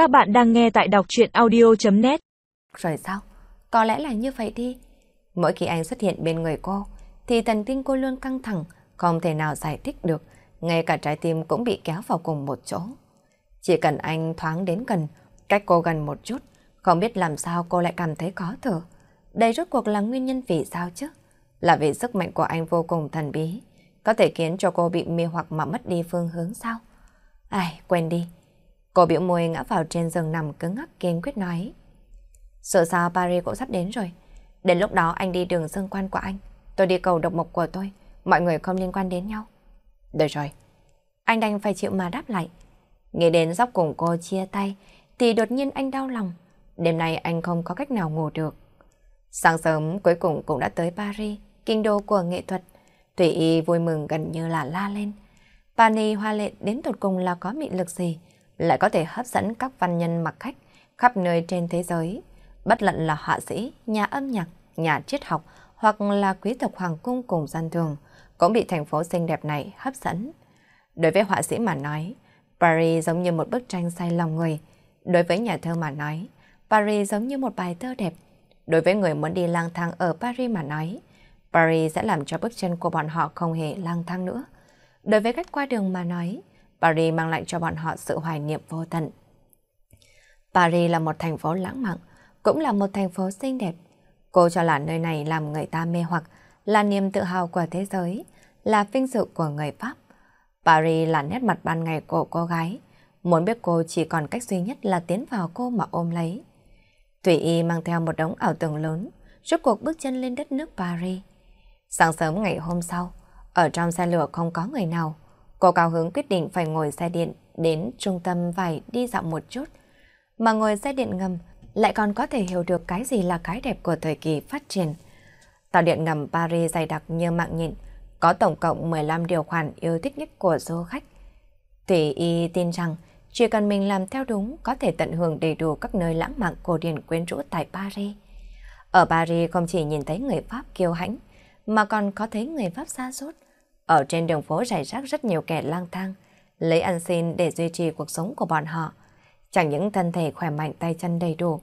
Các bạn đang nghe tại đọc chuyện audio.net Rồi sao? Có lẽ là như vậy đi. Mỗi khi anh xuất hiện bên người cô, thì thần kinh cô luôn căng thẳng, không thể nào giải thích được, ngay cả trái tim cũng bị kéo vào cùng một chỗ. Chỉ cần anh thoáng đến gần, cách cô gần một chút, không biết làm sao cô lại cảm thấy khó thở. Đây rốt cuộc là nguyên nhân vì sao chứ? Là vì sức mạnh của anh vô cùng thần bí, có thể khiến cho cô bị mê hoặc mà mất đi phương hướng sao? Ai, quên đi. Cô biểu môi ngã vào trên giường nằm cứng ngắc kiên quyết nói. Sợ sao Paris cũng sắp đến rồi. Đến lúc đó anh đi đường dương quan của anh. Tôi đi cầu độc mộc của tôi. Mọi người không liên quan đến nhau. Được rồi. Anh đành phải chịu mà đáp lại. Nghĩ đến dốc cùng cô chia tay thì đột nhiên anh đau lòng. Đêm nay anh không có cách nào ngủ được. Sáng sớm cuối cùng cũng đã tới Paris, kinh đô của nghệ thuật. Thủy Y vui mừng gần như là la lên. Pani hoa lệ đến tột cùng là có mị lực gì, lại có thể hấp dẫn các văn nhân mặc khách khắp nơi trên thế giới. Bất luận là họa sĩ, nhà âm nhạc, nhà triết học hoặc là quý tộc hoàng cung cùng gian thường, cũng bị thành phố xinh đẹp này hấp dẫn. Đối với họa sĩ mà nói, Paris giống như một bức tranh say lòng người. Đối với nhà thơ mà nói, Paris giống như một bài thơ đẹp. Đối với người muốn đi lang thang ở Paris mà nói, Paris sẽ làm cho bước chân của bọn họ không hề lang thang nữa. Đối với cách qua đường mà nói, Paris mang lại cho bọn họ sự hoài niệm vô tận. Paris là một thành phố lãng mạn, cũng là một thành phố xinh đẹp. Cô cho là nơi này làm người ta mê hoặc, là niềm tự hào của thế giới, là vinh dự của người Pháp. Paris là nét mặt ban ngày của cô gái, muốn biết cô chỉ còn cách duy nhất là tiến vào cô mà ôm lấy. Tùy Y mang theo một đống ảo tưởng lớn, rốt cuộc bước chân lên đất nước Paris. Sáng sớm ngày hôm sau, ở trong xe lửa không có người nào, cô cao hứng quyết định phải ngồi xe điện đến trung tâm vải đi dạo một chút. Mà ngồi xe điện ngầm lại còn có thể hiểu được cái gì là cái đẹp của thời kỳ phát triển. Tàu điện ngầm Paris dày đặc như mạng nhịn, có tổng cộng 15 điều khoản yêu thích nhất của du khách. Thủy Y tin rằng chỉ cần mình làm theo đúng có thể tận hưởng đầy đủ các nơi lãng mạn cổ điển quyến rũ tại Paris. Ở Paris không chỉ nhìn thấy người Pháp kiêu hãnh, mà còn có thấy người Pháp xa sút ở trên đường phố rải rác rất nhiều kẻ lang thang, lấy ăn xin để duy trì cuộc sống của bọn họ. Chẳng những thân thể khỏe mạnh tay chân đầy đủ,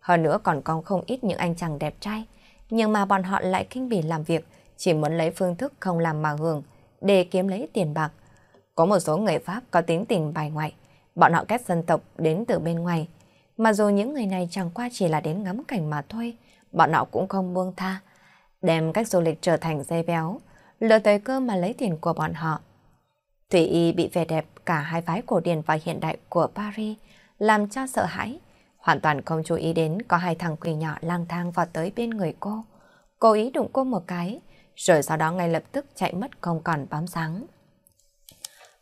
hơn nữa còn có không ít những anh chàng đẹp trai, nhưng mà bọn họ lại kinh bỉ làm việc, chỉ muốn lấy phương thức không làm mà hưởng, để kiếm lấy tiền bạc. Có một số người Pháp có tính tình bài ngoại, bọn họ kết dân tộc đến từ bên ngoài. Mà dù những người này chẳng qua chỉ là đến ngắm cảnh mà thôi, bọn họ cũng không buông tha, đem cách du lịch trở thành dây béo, lỡ thời cơ mà lấy tiền của bọn họ. Thủy Y bị vẻ đẹp cả hai phái cổ điển và hiện đại của Paris làm cho sợ hãi, hoàn toàn không chú ý đến có hai thằng quỷ nhỏ lang thang vào tới bên người cô. Cố ý đụng cô một cái, rồi sau đó ngay lập tức chạy mất không còn bám sáng.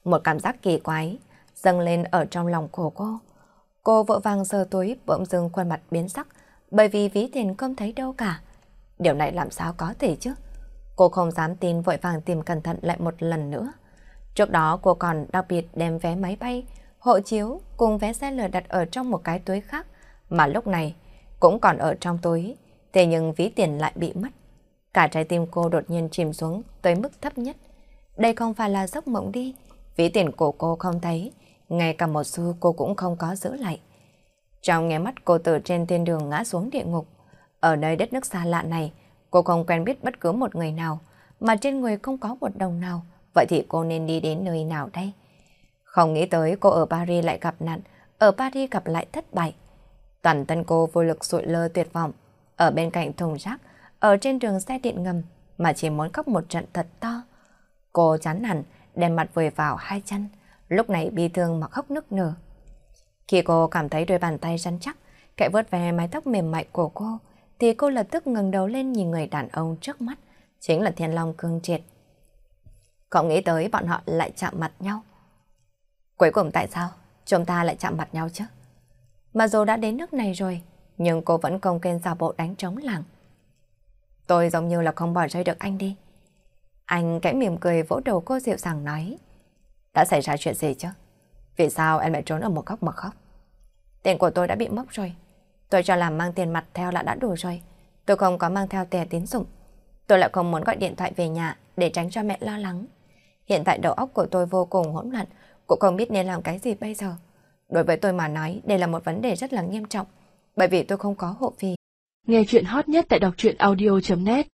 Một cảm giác kỳ quái dâng lên ở trong lòng của cô. Cô vội vàng sờ túi bỗng dưng khuôn mặt biến sắc bởi vì ví tiền không thấy đâu cả. Điều này làm sao có thể chứ? Cô không dám tin vội vàng tìm cẩn thận lại một lần nữa. Trước đó cô còn đặc biệt đem vé máy bay, hộ chiếu cùng vé xe lửa đặt ở trong một cái túi khác mà lúc này cũng còn ở trong túi, thế nhưng ví tiền lại bị mất. Cả trái tim cô đột nhiên chìm xuống tới mức thấp nhất. Đây không phải là giấc mộng đi, ví tiền của cô không thấy, ngay cả một xu cô cũng không có giữ lại. Trong nghe mắt cô từ trên thiên đường ngã xuống địa ngục. Ở nơi đất nước xa lạ này, cô không quen biết bất cứ một người nào, mà trên người không có một đồng nào. Vậy thì cô nên đi đến nơi nào đây? Không nghĩ tới cô ở Paris lại gặp nạn, ở Paris gặp lại thất bại. Toàn thân cô vô lực sụi lơ tuyệt vọng, ở bên cạnh thùng rác, ở trên đường xe điện ngầm mà chỉ muốn khóc một trận thật to. Cô chán hẳn, đem mặt vùi vào hai chân, lúc này bi thương mà khóc nức nở. Khi cô cảm thấy đôi bàn tay rắn chắc, kẻ vớt về mái tóc mềm mại của cô, thì cô lập tức ngẩng đầu lên nhìn người đàn ông trước mắt, chính là Thiên Long Cương Triệt. Không nghĩ tới bọn họ lại chạm mặt nhau. Cuối cùng tại sao chúng ta lại chạm mặt nhau chứ? Mà dù đã đến nước này rồi, nhưng cô vẫn công kênh giả bộ đánh trống làng. Tôi giống như là không bỏ rơi được anh đi. Anh kẽ mỉm cười vỗ đầu cô dịu dàng nói. Đã xảy ra chuyện gì chứ? Vì sao em lại trốn ở một góc mà khóc? Tiền của tôi đã bị mất rồi. Tôi cho làm mang tiền mặt theo là đã đủ rồi. Tôi không có mang theo thẻ tín dụng. Tôi lại không muốn gọi điện thoại về nhà để tránh cho mẹ lo lắng. Hiện tại đầu óc của tôi vô cùng hỗn loạn, cũng không biết nên làm cái gì bây giờ. Đối với tôi mà nói, đây là một vấn đề rất là nghiêm trọng, bởi vì tôi không có hộ phí. Nghe chuyện hot nhất tại đọc truyện audio.net